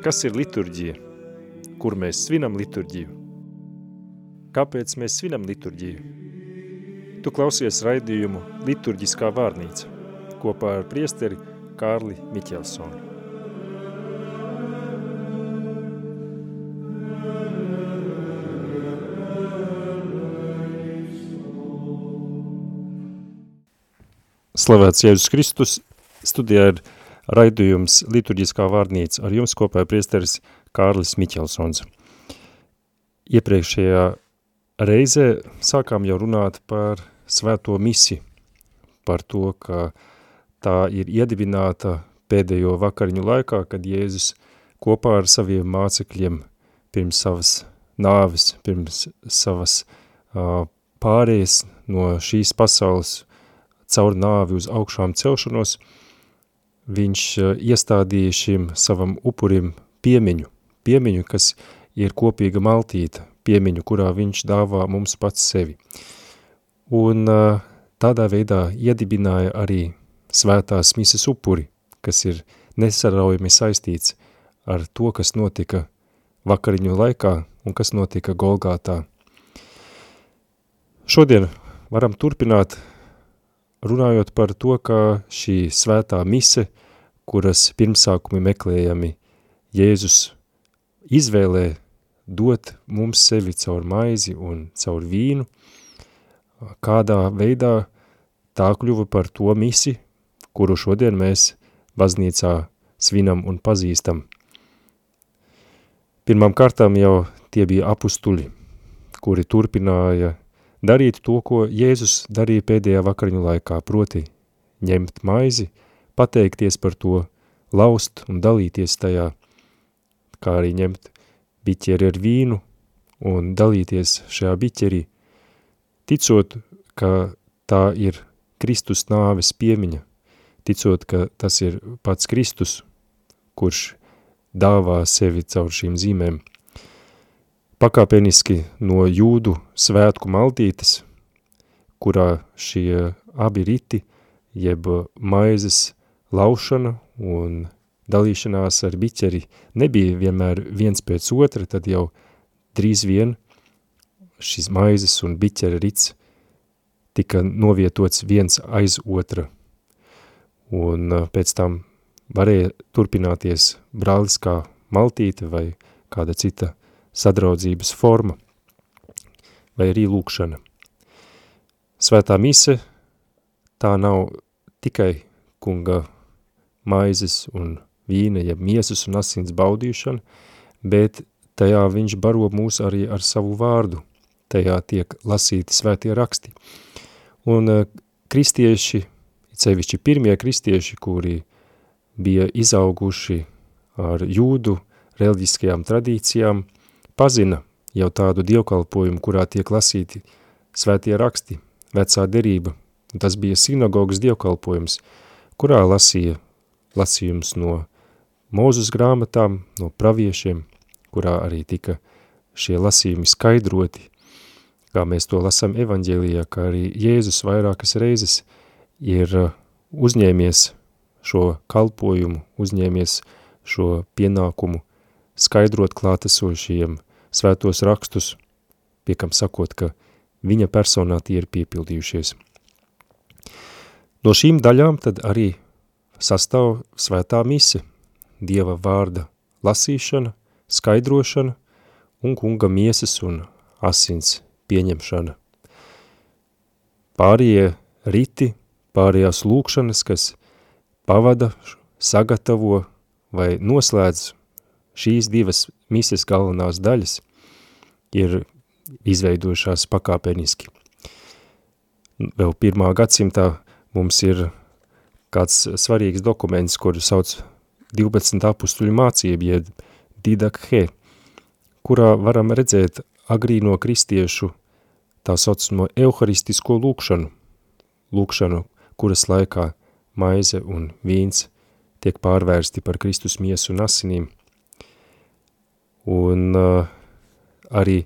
Kas ir liturģija? Kur mēs svinam liturģiju? Kāpēc mēs svinam liturģiju? Tu klausies raidījumu Liturģiskā vārnīca kopā ar priesteri Kārli Miķelsonu. Slavēts Jēzus Kristus, studijā ir raidījums Liturģiskā vārnīca ar jums kopā priesteris Kārlis Miķelsons. Iepriekšējā reizē sākām jau runāt par svēto misi, par to, ka tā ir iedibināta pēdējo vakariņu laikā, kad Jēzus kopā ar saviem mācekļiem pirms savas nāves, pirms savas uh, pārējas no šīs pasaules caur nāvi uz augšām celšanos – viņš eh, iestādīja šim savam upurim piemiņu, piemiņu, kas ir kopīga maltīta, piemiņu, kurā viņš dāvā mums pats sevi. Un eh, tādā veidā iedibināja arī svētās mises upuri, kas ir nesaraujami saistīts ar to, kas notika vakariņu laikā un kas notika Golgātā. Šodien varam turpināt runājot par to, ka šī svētā mise – kuras pirmsākumi meklējami Jēzus izvēlē dot mums sevi caur maizi un caur vīnu, kādā veidā tā kļuva par to misi, kuru šodien mēs baznīcā svinam un pazīstam. Pirmām kārtām jau tie bija apustuļi, kuri turpināja darīt to, ko Jēzus darīja pēdējā vakariņu laikā, proti ņemt maizi, pateikties par to, laust un dalīties tajā, kā arī ņemt biķeri ar vīnu un dalīties šajā biķerī, ticot, ka tā ir Kristus nāves piemiņa, ticot, ka tas ir pats Kristus, kurš dāvā sevi caur šīm zīmēm. Pakāpeniski no jūdu svētku maltītes, kurā šie abi riti, jeb maizes laušana un dalīšanās ar biķeri nebija vienmēr viens pēc otra, tad jau drīz vien šis maizes un biķera rits tika novietots viens aiz otra. Un pēc tam varēja turpināties brāliskā maltīte vai kāda cita sadraudzības forma vai arī lūkšana. Svētā mise tā nav tikai kunga maizes un vīna, ja miesas un asins baudīšana, bet tajā viņš baro mūs arī ar savu vārdu, tajā tiek lasīti svētie raksti. Un uh, kristieši, cevišķi pirmie kristieši, kuri bija izauguši ar jūdu reliģiskajām tradīcijām, pazina jau tādu dievkalpojumu, kurā tiek lasīti svētie raksti, vecā derība. Tas bija sinagogas dievkalpojums, kurā lasīja lasījums no mūzus grāmatām, no praviešiem, kurā arī tika šie lasījumi skaidroti, kā mēs to lasām evaņģēlijā, kā arī Jēzus vairākas reizes ir uh, uzņēmies šo kalpojumu, uzņēmies šo pienākumu skaidrot klātesošiem svētos rakstus, piekam sakot, ka viņa personā tie ir piepildījušies. No šīm daļām tad arī sastāv svētā mise, Dieva vārda lasīšana, skaidrošana un kunga miesas un asins pieņemšana. Pārējie riti, pārējās lūkšanas, kas pavada, sagatavo vai noslēdz šīs divas mises galvenās daļas, ir izveidojušās pakāpeniski. Vēl pirmā gadsimtā mums ir kāds svarīgs dokuments, kuru sauc 12 apustuļu mācību, jeb didakhe, kurā varam redzēt agrīno kristiešu tā saucamo euharistisko lūkšanu, lūkšanu, kuras laikā maize un vīns tiek pārvērsti par Kristus miesu un asinīm. Un uh, arī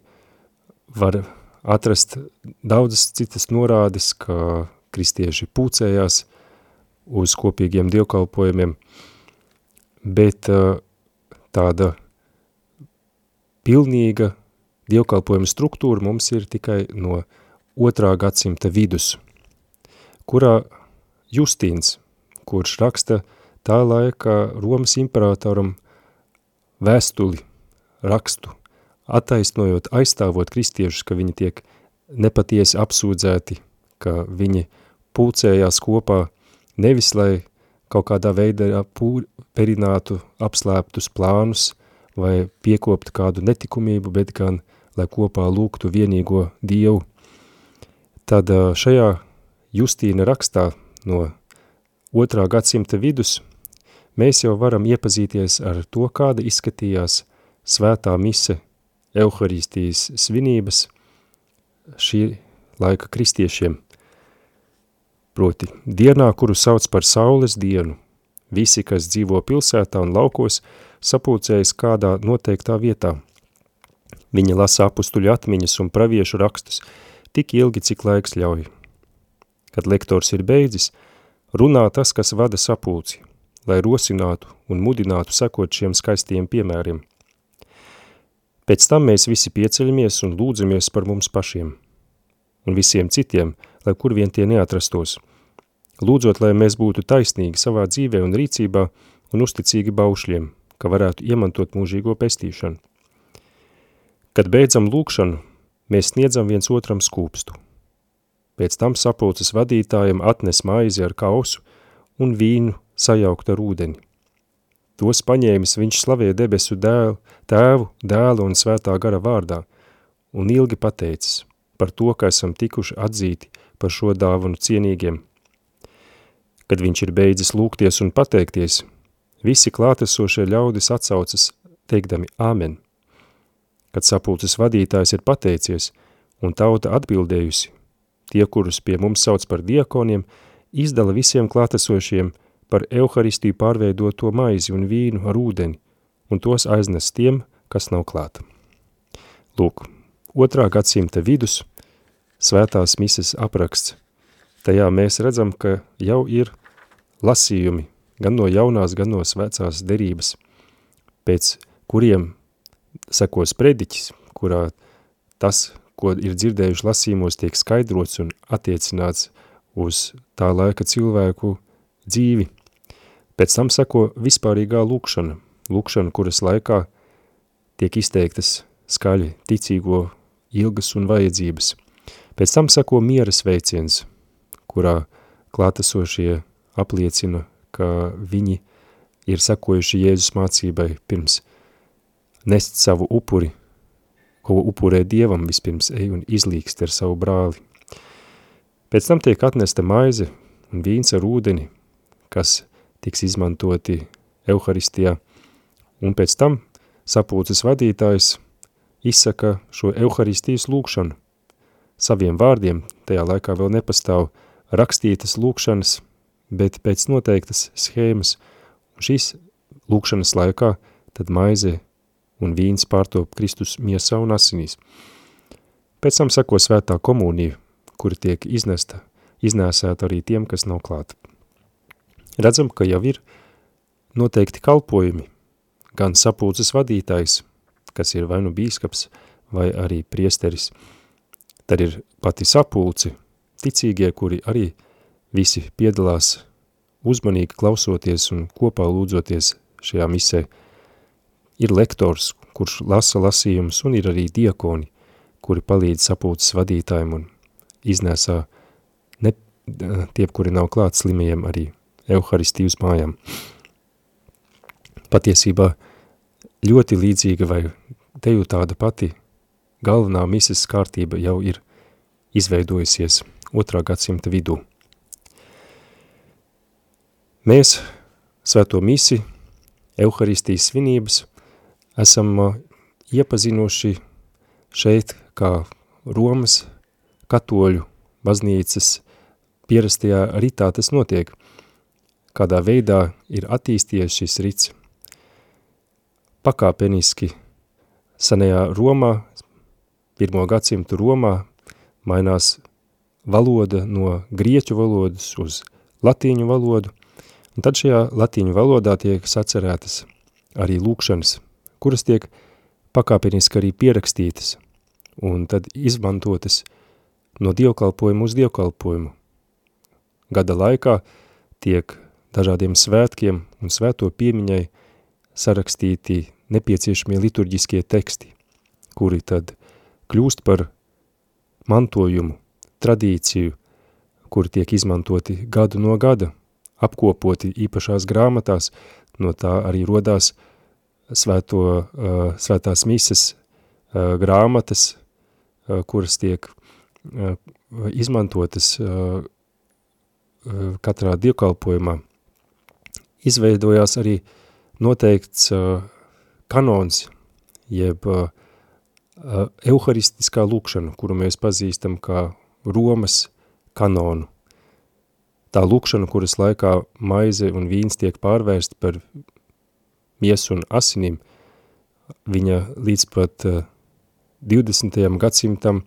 var atrast daudzas citas norādes, ka kristieši pūcējās uz kopīgiem dievkalpojumiem, bet tāda pilnīga dievkalpojuma struktūra mums ir tikai no otrā gadsimta vidus, kurā Justīns, kurš raksta tā laika Romas imperatoram vēstuli, rakstu, attaisnojot, aizstāvot kristiešus, ka viņi tiek nepatiesi apsūdzēti, ka viņi pulcējās kopā nevis, lai kaut kādā veidā perinātu apslēptus plānus vai piekoptu kādu netikumību, bet gan, lai kopā lūgtu vienīgo Dievu. Tad šajā Justīna rakstā no otrā gadsimta vidus mēs jau varam iepazīties ar to, kāda izskatījās svētā mise Euharistijas svinības šī laika kristiešiem. Proti, dienā, kuru sauc par saules dienu, visi, kas dzīvo pilsētā un laukos, sapulcējas kādā noteiktā vietā. Viņa lasa apustuļu atmiņas un praviešu rakstus tik ilgi, cik laiks ļauj. Kad lektors ir beidzis, runā tas, kas vada sapulci, lai rosinātu un mudinātu sekot šiem skaistiem piemēriem – Pēc tam mēs visi pieceļamies un lūdzamies par mums pašiem un visiem citiem, lai kur vien tie neatrastos. Lūdzot, lai mēs būtu taisnīgi savā dzīvē un rīcībā un uzticīgi baušļiem, ka varētu iemantot mūžīgo pestīšanu. Kad beidzam lūkšanu, mēs sniedzam viens otram skūpstu. Pēc tam sapulces vadītājiem atnes maizi ar kausu un vīnu sajaukt ar ūdeni. Tos paņēmis viņš slavē debesu dēlu, tēvu, dēlu un svētā gara vārdā, un ilgi pateicis par to, ka esam tikuši atzīti par šo dāvanu cienīgiem. Kad viņš ir beidzis lūgties un pateikties, visi klātesošie ļaudis atsaucas, teikdami Āmen. Kad sapulces vadītājs ir pateicies un tauta atbildējusi, tie, kurus pie mums sauc par diekoniem, izdala visiem klātesošiem – par Euharistiju pārveidoto maizi un vīnu ar ūdeni, un tos aiznes tiem, kas nav klāta. Lūk, otrā gadsimta vidus, svētās mises apraksts. Tajā mēs redzam, ka jau ir lasījumi gan no jaunās, gan no vecās derības, pēc kuriem sekos prediķis, kurā tas, ko ir dzirdējuši lasījumos, tiek skaidrots un attiecināts uz tā laika cilvēku dzīvi. Pēc tam sako vispārīgā lūkšana, lūkšana, kuras laikā tiek izteiktas skaļi ticīgo ilgas un vajadzības. Pēc tam sako miera sveiciens, kurā klātesošie apliecina, ka viņi ir sakojuši Jēzus mācībai pirms nest savu upuri, ko upurē Dievam vispirms ej un izlīkst ar savu brāli. Pēc tam tiek atnesta maize un vīns ar ūdeni, kas tiks izmantoti Euharistijā. Un pēc tam sapulces vadītājs izsaka šo Euharistijas lūkšanu. Saviem vārdiem tajā laikā vēl nepastāv rakstītas lūkšanas, bet pēc noteiktas schēmas. Šīs lūkšanas laikā tad maize un vīns pārtop Kristus miesā un asinīs. Pēc tam sako svētā komunija, kura tiek iznesta, iznēsēta arī tiem, kas nav klāti. Redzam, ka jau ir noteikti kalpojumi, gan sapulces vadītājs, kas ir vai nu bīskaps, vai arī priesteris. Tad ir pati sapulci, ticīgie, kuri arī visi piedalās uzmanīgi klausoties un kopā lūdzoties šajā misē. Ir lektors, kurš lasa lasījumus, un ir arī diakoni, kuri palīdz sapulces vadītājiem un iznēsā ne, tie, kuri nav klāt slimajiem arī Euharistiju uz mājām. Patiesībā ļoti līdzīga vai teju tāda pati galvenā mises kārtība jau ir izveidojusies otrā gadsimta vidū. Mēs svēto misi, Euharistijas svinības, esam iepazinuši šeit kā Romas katoļu baznīcas pierastajā ritā tas notiek – kādā veidā ir attīstījies šis rits. Pakāpeniski senajā Romā, pirmo gadsimtu Romā, mainās valoda no grieķu valodas uz latīņu valodu, un tad šajā latīņu valodā tiek sacerētas arī lūkšanas, kuras tiek pakāpeniski arī pierakstītas un tad izmantotas no dievkalpojumu uz dievkalpojumu. Gada laikā tiek dažādiem svētkiem un svēto piemiņai sarakstīti nepieciešamie liturģiskie teksti, kuri tad kļūst par mantojumu, tradīciju, kuri tiek izmantoti gadu no gada, apkopoti īpašās grāmatās, no tā arī rodās svēto, uh, svētās mises uh, grāmatas, uh, kuras tiek izmantotas katrā dievkalpojumā. Izveidojās arī noteikts uh, kanons, jeb uh, euharistiskā lūkšana, kuru mēs pazīstam kā Romas kanonu. Tā lūkšana, kuras laikā maize un vīns tiek pārvērst par miesu un asinim, viņa līdz pat uh, 20. gadsimtam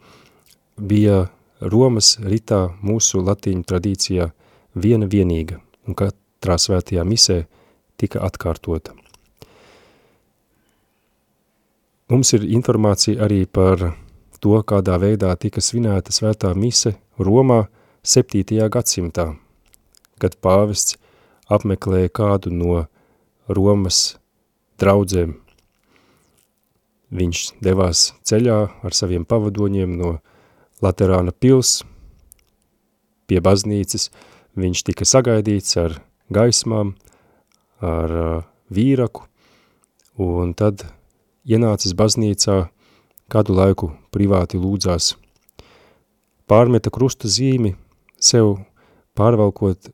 bija Romas ritā mūsu latīņu tradīcijā viena vienīga, un katrā svētajā misē tika atkārtota. Mums ir informācija arī par to, kādā veidā tika svinēta svētā mise Romā 7. gadsimtā, kad pāvests apmeklēja kādu no Romas draudzēm. Viņš devās ceļā ar saviem pavadoņiem no Laterāna pils pie baznīcas, viņš tika sagaidīts ar gaismām, ar uh, vīraku, un tad ienācis baznīcā, kādu laiku privāti lūdzās. Pārmeta krusta zīmi, sev pārvalkot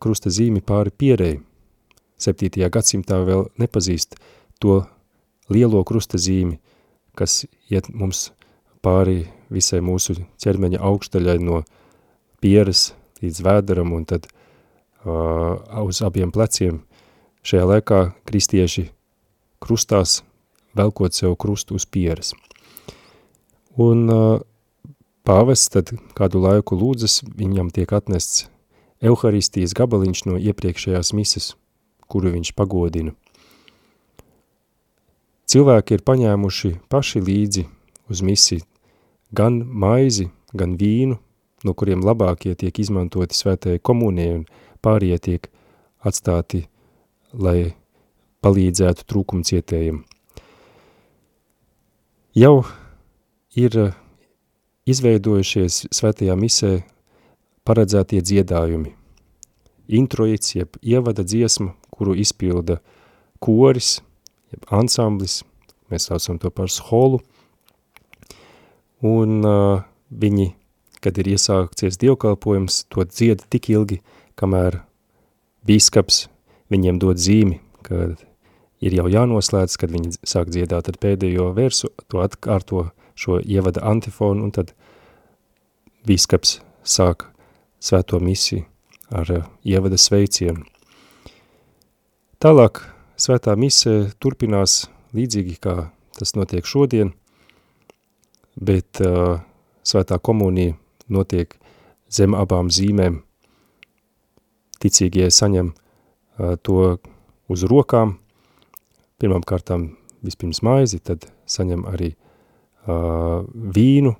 krusta zīmi pāri pierei. 7. gadsimtā vēl nepazīst to lielo krusta zīmi, kas iet mums pāri visai mūsu ķermeņa augštaļai no pieres līdz vēdaram un tad uh, uz abiem pleciem. Šajā laikā kristieši krustās velkot sev krustu uz pieres. Un pāvests tad kādu laiku lūdzas, viņam tiek atnests Euharistijas gabaliņš no iepriekšējās mises, kuru viņš pagodina. Cilvēki ir paņēmuši paši līdzi uz misi gan maizi, gan vīnu, no kuriem labākie tiek izmantoti svētajai komunijai un pārējie tiek atstāti, lai palīdzētu trūkumcietējiem jau ir eh, izveidojušies svētajā misē paredzētie dziedājumi. Introits, jeb ievada dziesma, kuru izpilda koris, jeb ansamblis, mēs saucam to par scholu, un uh, viņi, kad ir iesākties dievkalpojums, to dzieda tik ilgi, kamēr bīskaps viņiem dod zīmi, kad ir jau jānoslēdz, kad viņi sāk dziedāt ar pēdējo versu, to atkārto šo ievada antifonu, un tad bīskaps sāk svēto misiju ar uh, ievada sveicienu. Tālāk svētā mise turpinās līdzīgi, kā tas notiek šodien, bet uh, svētā komunija notiek zem abām zīmēm. Ticīgie saņem uh, to uz rokām, pirmām kārtām vispirms maizi, tad saņem arī uh, vīnu,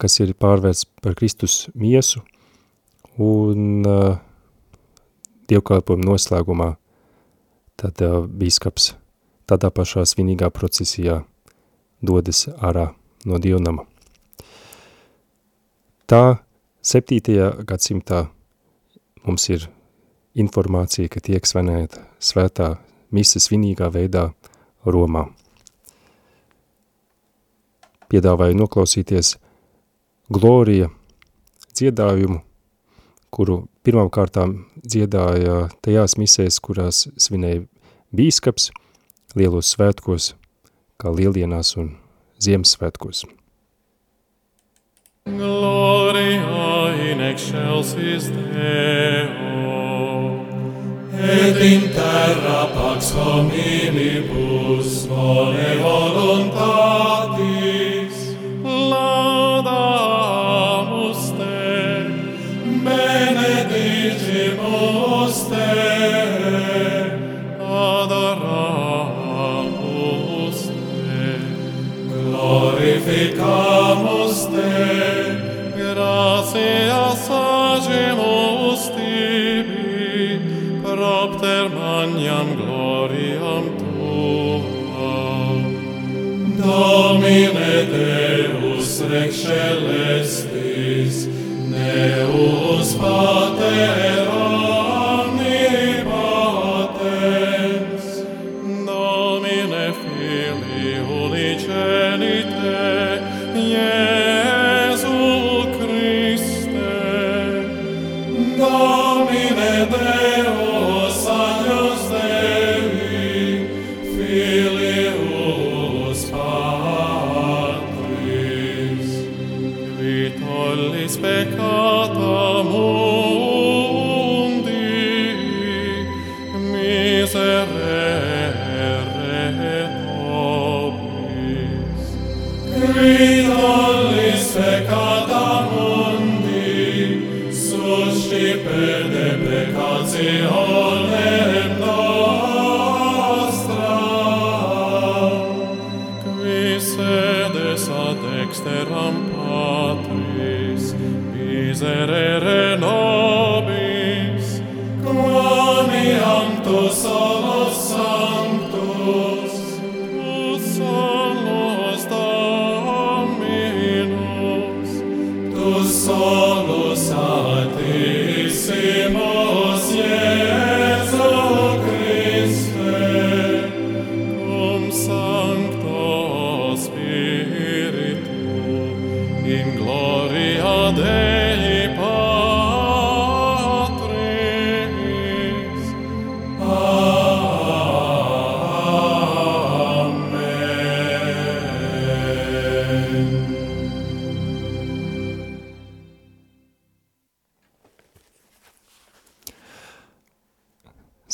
kas ir pārvērts par Kristus miesu, un uh, dievkalpojuma noslēgumā tad uh, bīskaps tādā pašā svinīgā procesijā dodas ārā no dievnama. Tā 7. gadsimtā mums ir informācija, ka tiek svinēta svētā mise svinīgā veidā Romā. Piedāvāju noklausīties Glorija dziedājumu, kuru pirmām kārtām dziedāja tajās misēs, kurās svinēja bīskaps lielos svētkos, kā lieldienās un Ziemassvētkos. Gloria in excelsis Deo. Et in terra pax hominibus mole voluntatis. Laudamus Te, benedicimus Te, adoramus Te, glorificamus Te, Gracias agimus tibi, propter magnam gloriam tuam. Domine Deus rex celestis, Deus Pater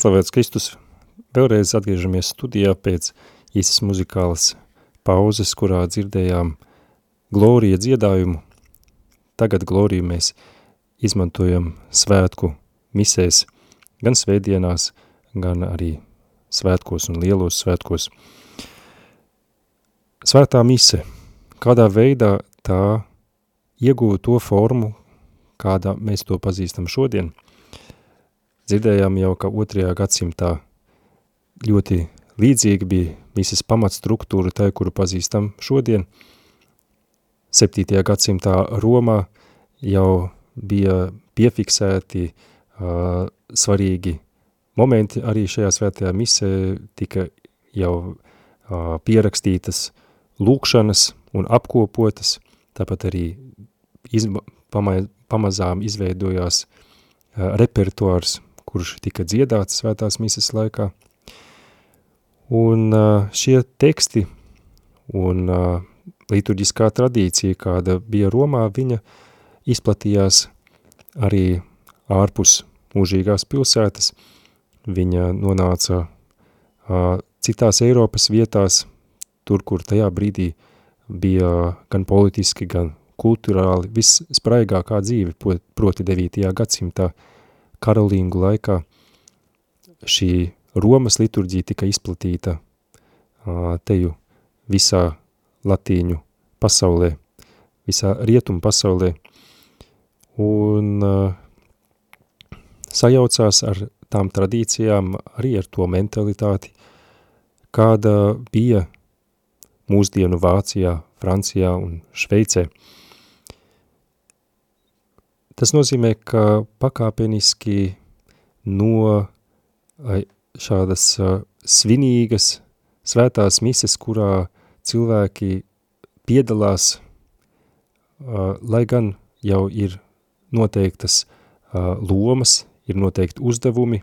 Slavēts Kristus! Vēlreiz atgriežamies studijā pēc īsas muzikālas pauzes, kurā dzirdējām glorija dziedājumu. Tagad gloriju mēs izmantojam svētku misēs, gan svētdienās, gan arī svētkos un lielos svētkos. Svētā mise, kādā veidā tā ieguva to formu, kādā mēs to pazīstam šodien – dzirdējām jau, ka otrajā gadsimtā ļoti līdzīgi bija visas pamatstruktūra tai, kuru pazīstam šodien. 7. gadsimtā Romā jau bija piefiksēti uh, svarīgi momenti arī šajā svētajā misē tika jau uh, pierakstītas lūkšanas un apkopotas, tāpat arī izma, pama, pamazām izveidojās uh, repertuārs, kurš tika dziedāts svētās mises laikā. Un uh, šie teksti un uh, liturģiskā tradīcija, kāda bija Romā, viņa izplatījās arī ārpus mūžīgās pilsētas. Viņa nonāca uh, citās Eiropas vietās, tur, kur tajā brīdī bija gan politiski, gan kulturāli visspraigākā dzīve, proti 9. gadsimtā karolīngu laikā šī Romas liturģija tika izplatīta uh, teju visā latīņu pasaulē, visā rietumu pasaulē, un uh, sajaucās ar tām tradīcijām, arī ar to mentalitāti, kāda bija mūsdienu Vācijā, Francijā un Šveicē. Tas nozīmē, ka pakāpeniski no šādas svinīgas svētās mises, kurā cilvēki piedalās, lai gan jau ir noteiktas lomas, ir noteikti uzdevumi,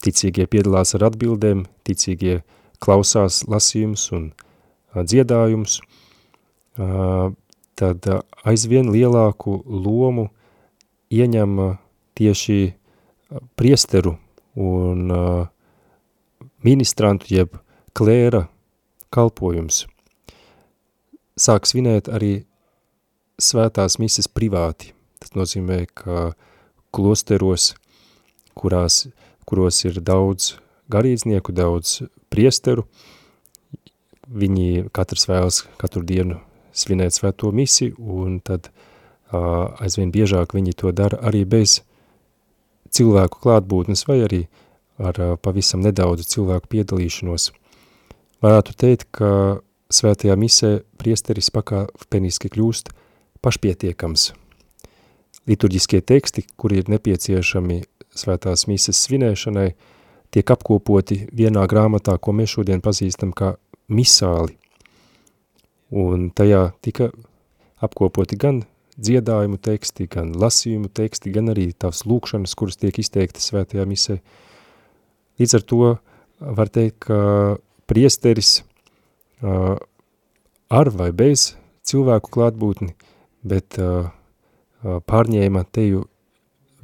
ticīgie piedalās ar atbildēm, ticīgie klausās lasījums un dziedājums, tad aizvien lielāku lomu ieņem tieši priesteru un ministrantu jeb klēra kalpojums. Sāk svinēt arī svētās mises privāti. Tas nozīmē, ka klosteros, kurās, kuros ir daudz garīdznieku, daudz priesteru, viņi katrs vēlas katru dienu svinēt svēto misi, un tad uh, aizvien biežāk viņi to dara arī bez cilvēku klātbūtnes vai arī ar uh, pavisam nedaudzu cilvēku piedalīšanos. Varētu teikt, ka svētajā misē priesteris pakāpeniski kļūst pašpietiekams. Liturģiskie teksti, kuri ir nepieciešami svētās mises svinēšanai, tiek apkopoti vienā grāmatā, ko mēs šodien pazīstam kā misāli. Un tajā tika apkopoti gan dziedājumu teksti, gan lasījumu teksti, gan arī tavs lūkšanas, kuras tiek izteikti svētajā misē. Līdz ar to var teikt, ka priesteris ar vai bez cilvēku klātbūtni, bet pārņēma teju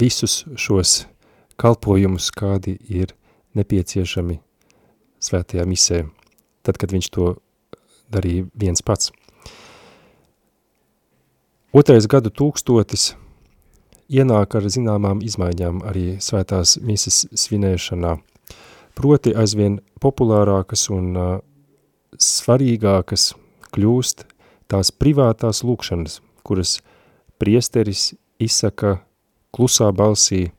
visus šos kalpojumus, kādi ir nepieciešami svētajā misē, tad, kad viņš to darīja viens pats. Otrais gadu tūkstotis ienāk ar zināmām izmaiņām arī svētās mises svinēšanā, proti aizvien populārākas un uh, svarīgākas kļūst tās privātās lūkšanas, kuras priesteris izsaka klusā balsī,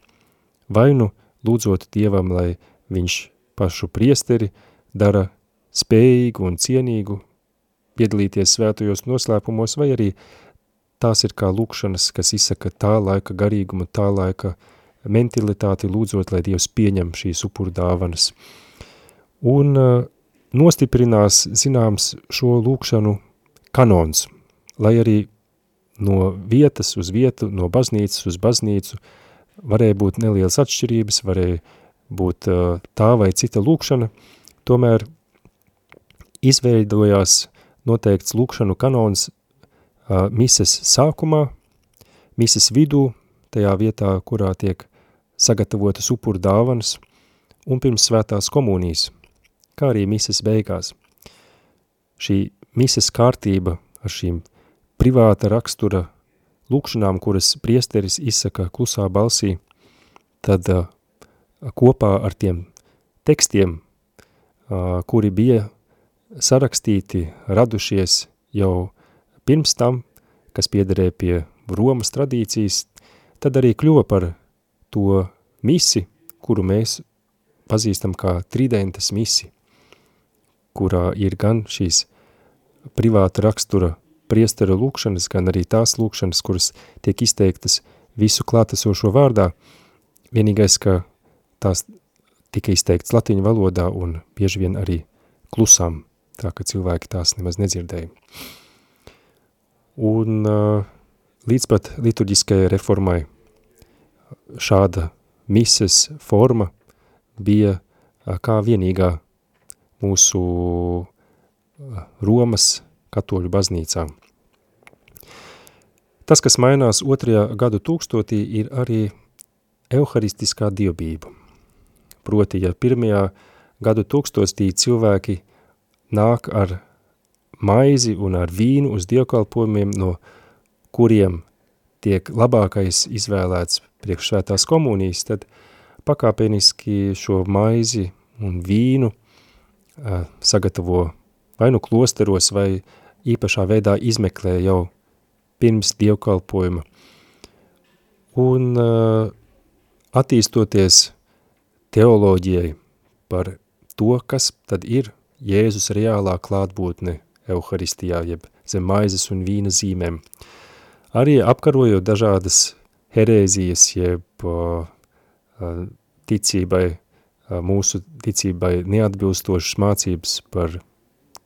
vai nu lūdzot Dievam, lai viņš pašu priesteri dara spējīgu un cienīgu piedalīties svētajos noslēpumos, vai arī tās ir kā lūkšanas, kas izsaka tā laika garīgumu, tā laika mentalitāti lūdzot, lai Dievs pieņem šīs upuru dāvanas. Un nostiprinās, zināms, šo lūkšanu kanons, lai arī no vietas uz vietu, no baznīcas uz baznīcu varēja būt nelielas atšķirības, varēja būt tā vai cita lūkšana, tomēr izveidojās noteikts lūkšanu kanons uh, mises sākumā, mises vidū, tajā vietā, kurā tiek sagatavotas upuru dāvanas, un pirms svētās komunijas, kā arī mises beigās. Šī mises kārtība ar šīm privāta rakstura lūkšanām, kuras priesteris izsaka klusā balsī, tad uh, kopā ar tiem tekstiem, uh, kuri bija sarakstīti, radušies jau pirms tam, kas piederēja pie Romas tradīcijas, tad arī kļuva par to misi, kuru mēs pazīstam kā tridentes misi, kurā ir gan šīs privāta rakstura priestera lūkšanas, gan arī tās lūkšanas, kuras tiek izteiktas visu klātesošo vārdā. Vienīgais, ka tās tika izteikts latiņu valodā un bieži vien arī klusām tā ka cilvēki tās nemaz nedzirdēja. Un līdz pat liturģiskajai reformai šāda mises forma bija kā vienīgā mūsu Romas katoļu baznīcā. Tas, kas mainās otrajā gadu tūkstotī, ir arī euharistiskā dievbība. Proti, ja pirmajā gadu tūkstotī cilvēki nāk ar maizi un ar vīnu uz dievkalpojumiem, no kuriem tiek labākais izvēlēts priekš svētās komunijas, tad pakāpeniski šo maizi un vīnu uh, sagatavo vai nu klosteros vai īpašā veidā izmeklē jau pirms dievkalpojuma. Un uh, attīstoties teoloģijai par to, kas tad ir Jēzus reālā klātbūtne Euharistijā, jeb zem maizes un vīna zīmēm. Arī apkarojot dažādas herēzijas, jeb uh, ticībai, uh, mūsu ticībai neatbilstošas mācības par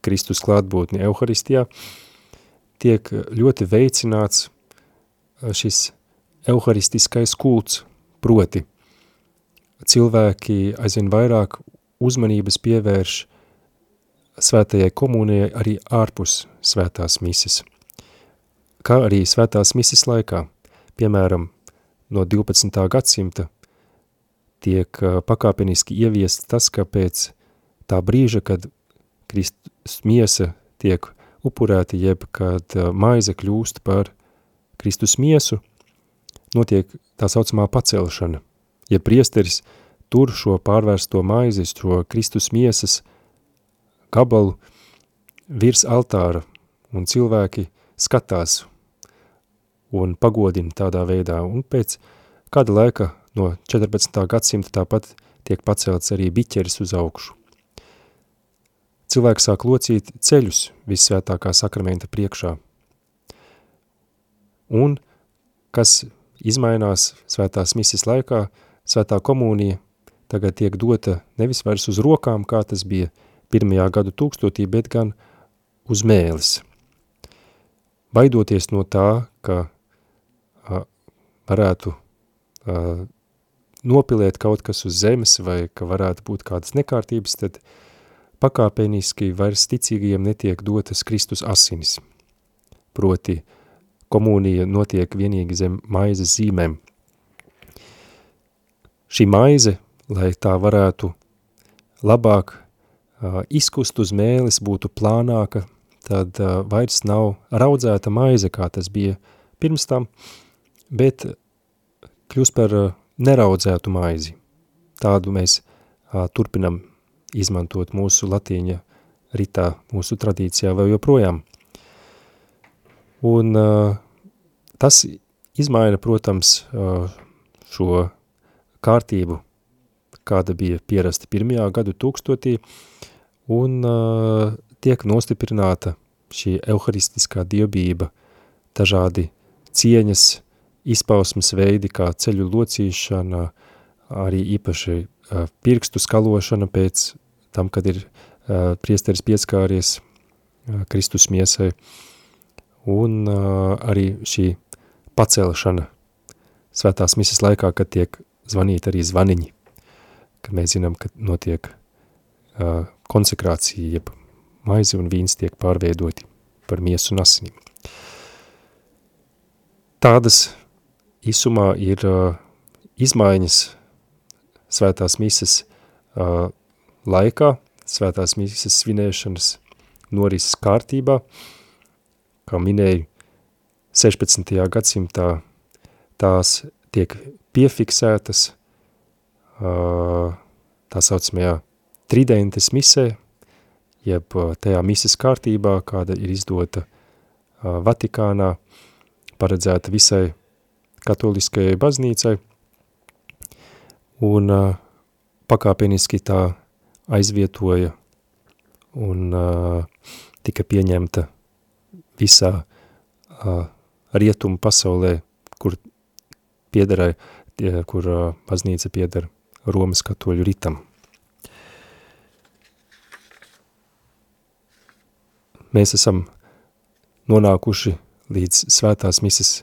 Kristus klātbūtni Euharistijā, tiek ļoti veicināts šis euharistiskais kults, proti cilvēki aizvien vairāk uzmanības pievērš svētajai komunijai arī ārpus svētās mises. Kā arī svētās mises laikā, piemēram, no 12. gadsimta tiek pakāpeniski ieviests tas, ka pēc tā brīža, kad Kristus miesa tiek upurēta, jeb kad maize kļūst par Kristus miesu, notiek tā saucamā pacelšana, ja priesteris tur šo pārvērsto maizi, šo Kristus miesas gabalu virs altāra, un cilvēki skatās un pagodina tādā veidā, un pēc kāda laika no 14. gadsimta tāpat tiek pacelts arī biķeris uz augšu. Cilvēks sāk locīt ceļus vissvētākā sakramenta priekšā. Un, kas izmainās svētās mises laikā, svētā komunija tagad tiek dota nevis vairs uz rokām, kā tas bija pirmajā gadu tūkstotī, bet gan uz mēlis. Baidoties no tā, ka a, varētu a, nopilēt kaut kas uz zemes vai ka varētu būt kādas nekārtības, tad pakāpeniski vairs ticīgajiem netiek dotas Kristus asinis. Proti, komunija notiek vienīgi zem maizes zīmēm. Šī maize, lai tā varētu labāk izkust uz mēlis, būtu plānāka, tad uh, vairs nav raudzēta maize, kā tas bija pirms tam, bet kļūst par uh, neraudzētu maizi. Tādu mēs uh, turpinam izmantot mūsu latīņa ritā, mūsu tradīcijā vēl joprojām. Un uh, tas izmaina, protams, uh, šo kārtību, kāda bija pierasta pirmajā gadu tūkstotī, un uh, tiek nostiprināta šī euharistiskā dievbība, dažādi cieņas, izpausmes veidi, kā ceļu locīšana, arī īpaši uh, pirkstu skalošana pēc tam, kad ir uh, priesteris pieskāries uh, Kristus miesai, un uh, arī šī pacelšana svētās misas laikā, kad tiek zvanīt arī zvaniņi, kad mēs zinām, ka notiek uh, konsekrācija, jeb maize un vīns tiek pārveidoti par miesu un asinim. Tādas īsumā ir uh, izmaiņas svētās mises uh, laikā, svētās mises svinēšanas norises kārtībā, kā minēju, 16. gadsimtā tās tiek piefiksētas uh, tā saucamajā tridentes misē, jeb tajā mises kārtībā, kāda ir izdota uh, Vatikānā, paredzēta visai katoliskajai baznīcai, un uh, pakāpeniski tā aizvietoja un uh, tika pieņemta visā uh, rietumu pasaulē, kur piederēja, kur uh, baznīca pieder Romas katoļu ritam. Mēs esam nonākuši līdz svētās mises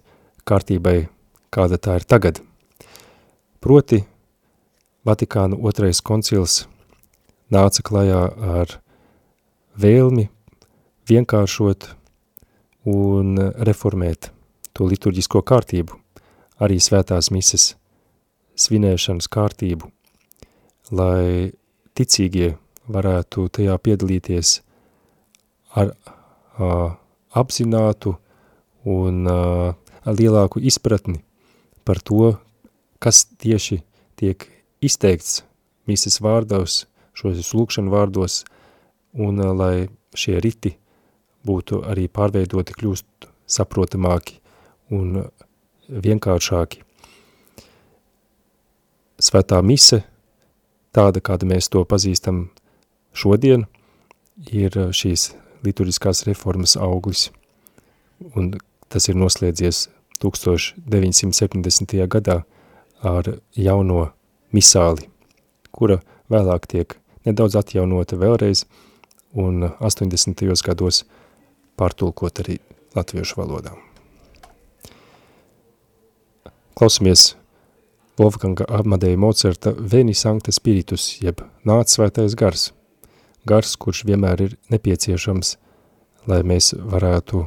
kārtībai, kāda tā ir tagad. Proti, Vatikāna otrais koncils nāca klajā ar vēlmi vienkāršot un reformēt to liturģisko kārtību, arī svētās mises svinēšanas kārtību, lai ticīgie varētu tajā piedalīties ar a, apzinātu un ar lielāku izpratni par to, kas tieši tiek izteikts mises vārdos, šos lūkšanu vārdos, un lai šie riti būtu arī pārveidoti kļūst saprotamāki un vienkāršāki. Svētā mise, tāda, kāda mēs to pazīstam šodien, ir šīs liturgiskās reformas auglis, un tas ir noslēdzies 1970. gadā ar jauno misāli, kura vēlāk tiek nedaudz atjaunota vēlreiz un 80. gados pārtulkot arī latviešu valodā. Klausamies Wolfganga Amadeja Mocerta Veni Sancta Spiritus, jeb nāc svētais gars, gars, kurš vienmēr ir nepieciešams, lai mēs varētu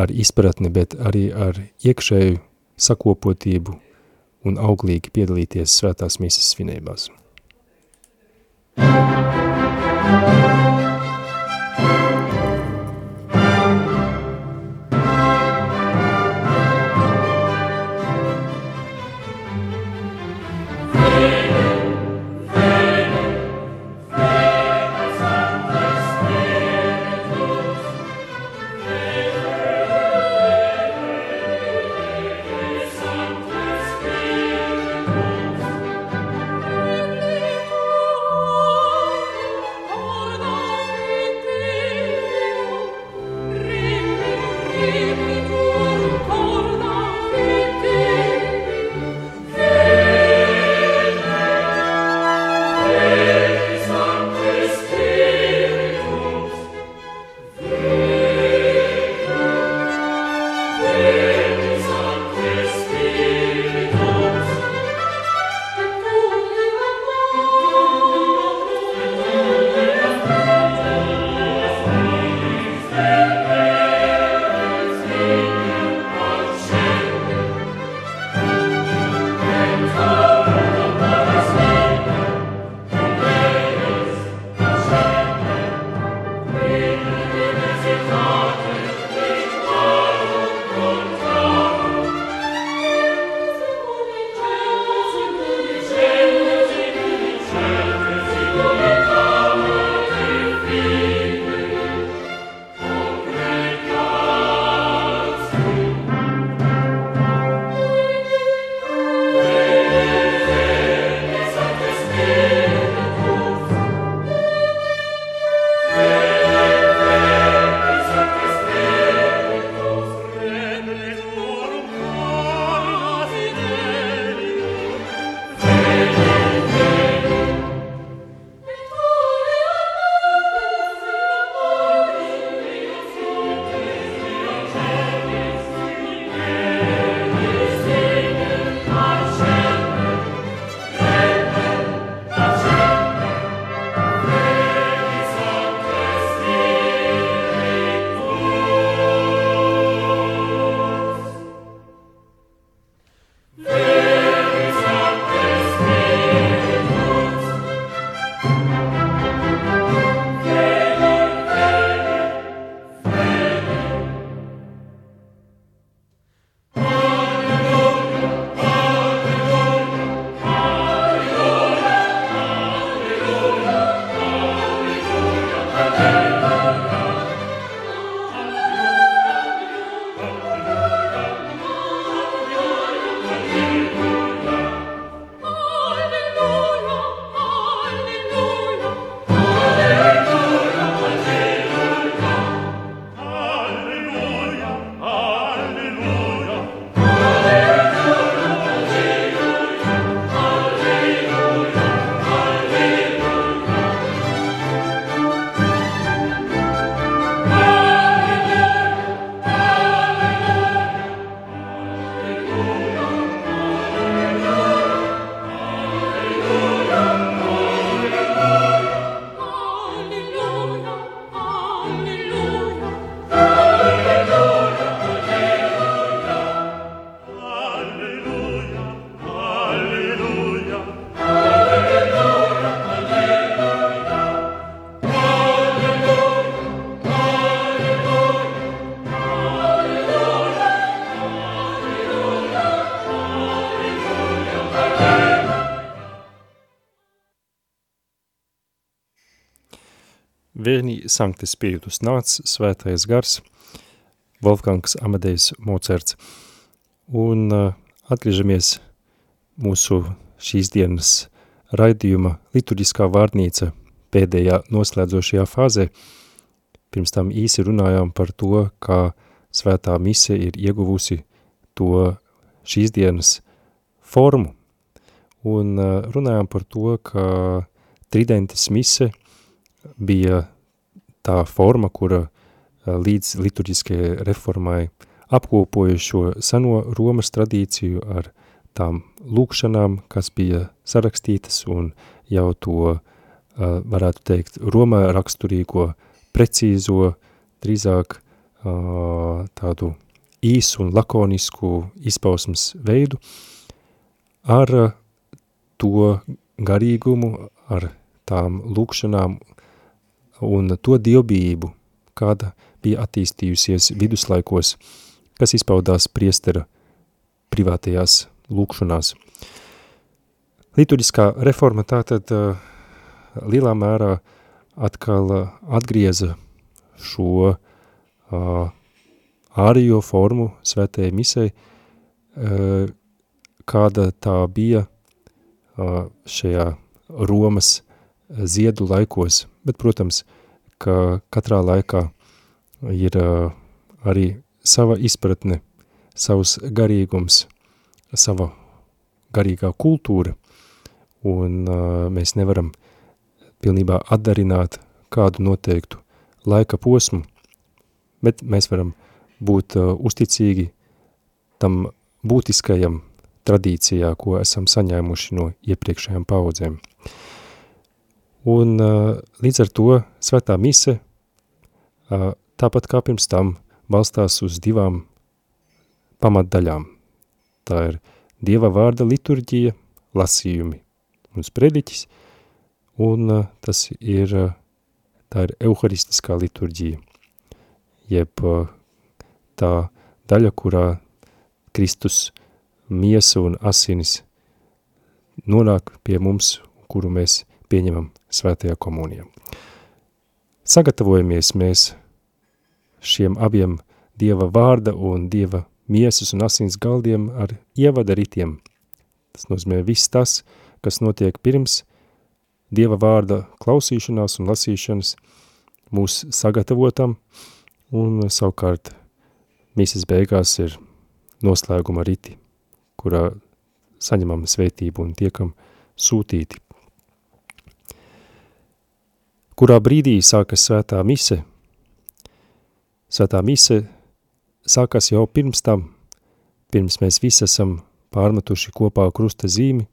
ar izpratni, bet arī ar iekšēju sakopotību un auglīgi piedalīties svētās mīsas svinībās. Thank you. Vēni Sankti Spiritus nāc, svētais gars, Wolfgangs Amadejs Mocerts. Un uh, atgriežamies mūsu šīs dienas raidījuma liturģiskā vārnīca pēdējā noslēdzošajā fāzē. Pirms tam īsi runājām par to, kā svētā mise ir ieguvusi to šīs dienas formu. Un uh, runājām par to, ka tridentes mise bija tā forma, kura uh, līdz liturģiskajai reformai apkopoja šo seno Romas tradīciju ar tām lūkšanām, kas bija sarakstītas un jau to, uh, varētu teikt, Romā raksturīgo, precīzo, drīzāk uh, tādu īsu un lakonisku izpausmas veidu, ar to garīgumu, ar tām lūkšanām un to dievbijību, kāda bija attīstījusies viduslaikos, kas izpaudās priestera privātajās lūkšanās. Liturģiskā reforma tātad lielā mērā atkal atgrieza šo ārējo formu svētējai misei, kāda tā bija šajā Romas ziedu laikos, bet, protams, ka katrā laikā ir uh, arī sava izpratne, savs garīgums, sava garīgā kultūra, un uh, mēs nevaram pilnībā atdarināt kādu noteiktu laika posmu, bet mēs varam būt uh, uzticīgi tam būtiskajam tradīcijā, ko esam saņēmuši no iepriekšējām paudzēm. Un līdz ar to svētā mise, tāpat kā pirms tam, balstās uz divām pamatdaļām. Tā ir Dieva vārda liturģija, lasījumi un sprediķis, un tas ir, tā ir euharistiskā liturģija, jeb tā daļa, kurā Kristus miesa un asinis nonāk pie mums, kuru mēs pieņemam svētajā komunijā. Sagatavojamies mēs šiem abiem Dieva vārda un Dieva miesas un asins galdiem ar ievada ritiem. Tas nozīmē viss tas, kas notiek pirms Dieva vārda klausīšanās un lasīšanas mūs sagatavotam, un savukārt mises beigās ir noslēguma riti, kurā saņemam sveitību un tiekam sūtīti. Kurā brīdī sākas svētā mise? Svētā mise sākās jau pirms tam, pirms mēs visi esam pārmetuši kopā krusta zīmi,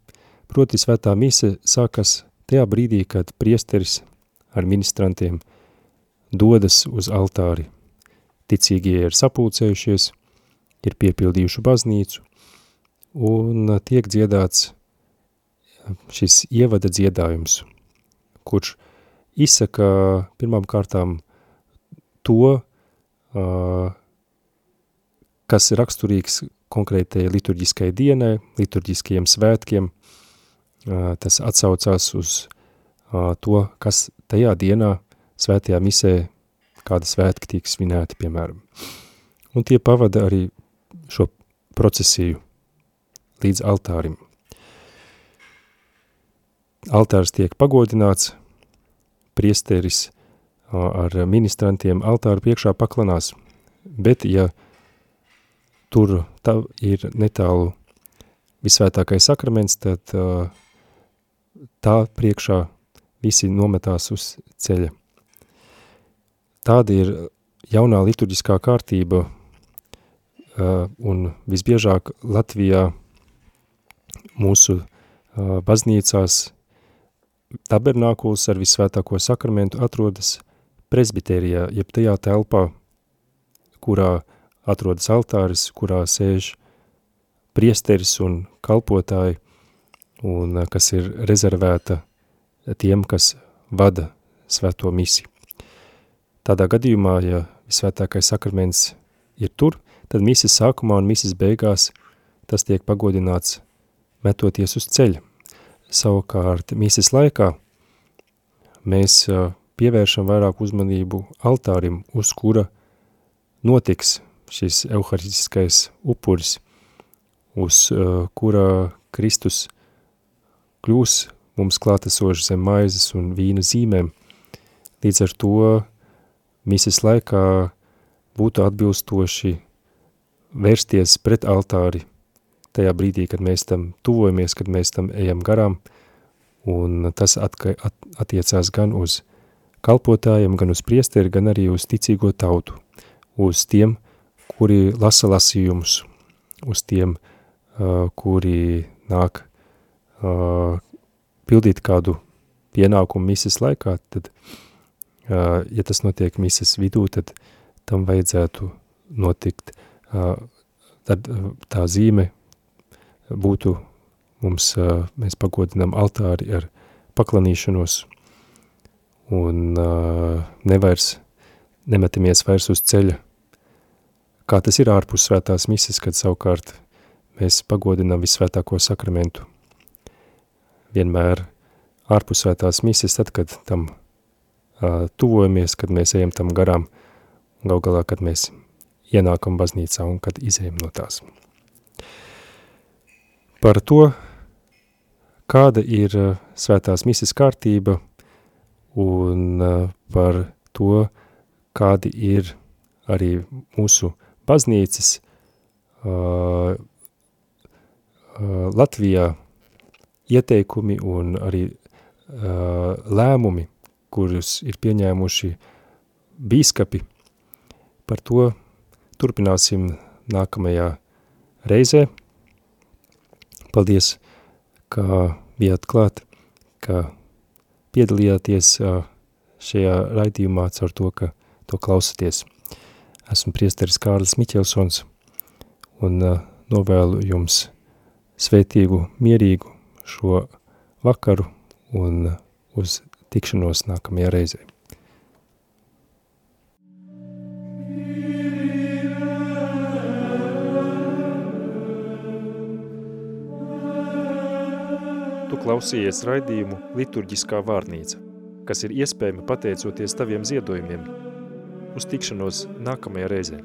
proti svētā mise sākas tajā brīdī, kad priesteris ar ministrantiem dodas uz altāri. Ticīgie ir sapulcējušies, ir piepildījuši baznīcu, un tiek dziedāts šis ievada dziedājums, kurš izsaka pirmām kārtām to, kas ir raksturīgs konkrētajai liturģiskai dienai, liturģiskajiem svētkiem. Tas atsaucās uz to, kas tajā dienā svētajā misē, kāda svētki tiek svinēti, piemēram. Un tie pavada arī šo procesiju līdz altārim. Altārs tiek pagodināts, priesteris ar ministrantiem altāru priekšā paklanās, bet ja tur tā ir netālu visvētākais sakraments, tad tā priekšā visi nometās uz ceļa. Tāda ir jaunā liturģiskā kārtība un visbiežāk Latvijā mūsu baznīcās tabernākuls ar visvētāko sakramentu atrodas presbiterijā, jeb tajā telpā, kurā atrodas altāris, kurā sēž priesteris un kalpotāji, un eh, kas ir rezervēta tiem, kas vada svēto misi. Tādā gadījumā, ja visvētākais sakraments ir tur, tad mises sākumā un mises beigās tas tiek pagodināts metoties uz ceļa. Savukārt mises laikā mēs pievēršam vairāk uzmanību altārim, uz kura notiks šis euharistiskais upuris, uz kura Kristus kļūs mums klātesoši zem maizes un vīna zīmēm. Līdz ar to mises laikā būtu atbilstoši vērsties pret altāri tajā brīdī, kad mēs tam tuvojamies, kad mēs tam ejam garām, un tas atka, at, attiecās gan uz kalpotājiem, gan uz priesteri, gan arī uz ticīgo tautu, uz tiem, kuri lasa lasījumus, uz tiem, uh, kuri nāk uh, pildīt kādu pienākumu mises laikā, tad, uh, ja tas notiek mises vidū, tad tam vajadzētu notikt, uh, tad uh, tā zīme būtu mums, uh, mēs pagodinām altāri ar paklanīšanos un uh, nevairs, nemetamies vairs uz ceļa, kā tas ir ārpus svētās mises, kad savukārt mēs pagodinām visvētāko sakramentu. Vienmēr ārpus svētās mises, tad, kad tam uh, tuvojamies, kad mēs ejam tam garām, gal galā, kad mēs ienākam baznīcā un kad izējam no tās. Par to, kāda ir uh, svētās mises kārtība un uh, par to, kādi ir arī mūsu baznīcas uh, Latvijā ieteikumi un arī uh, lēmumi, kurus ir pieņēmuši bīskapi, par to turpināsim nākamajā reizē. Paldies, ka bijāt klāt, ka piedalījāties šajā raidījumā caur to, ka to klausaties. Esmu priesteris Kārlis Miķelsons un novēlu jums svētīgu, mierīgu šo vakaru un uz tikšanos nākamajā reizē. Tu klausījies raidījumu Liturģiskā vārnīca, kas ir iespējama pateicoties taviem ziedojumiem – uz tikšanos nākamajā reizē.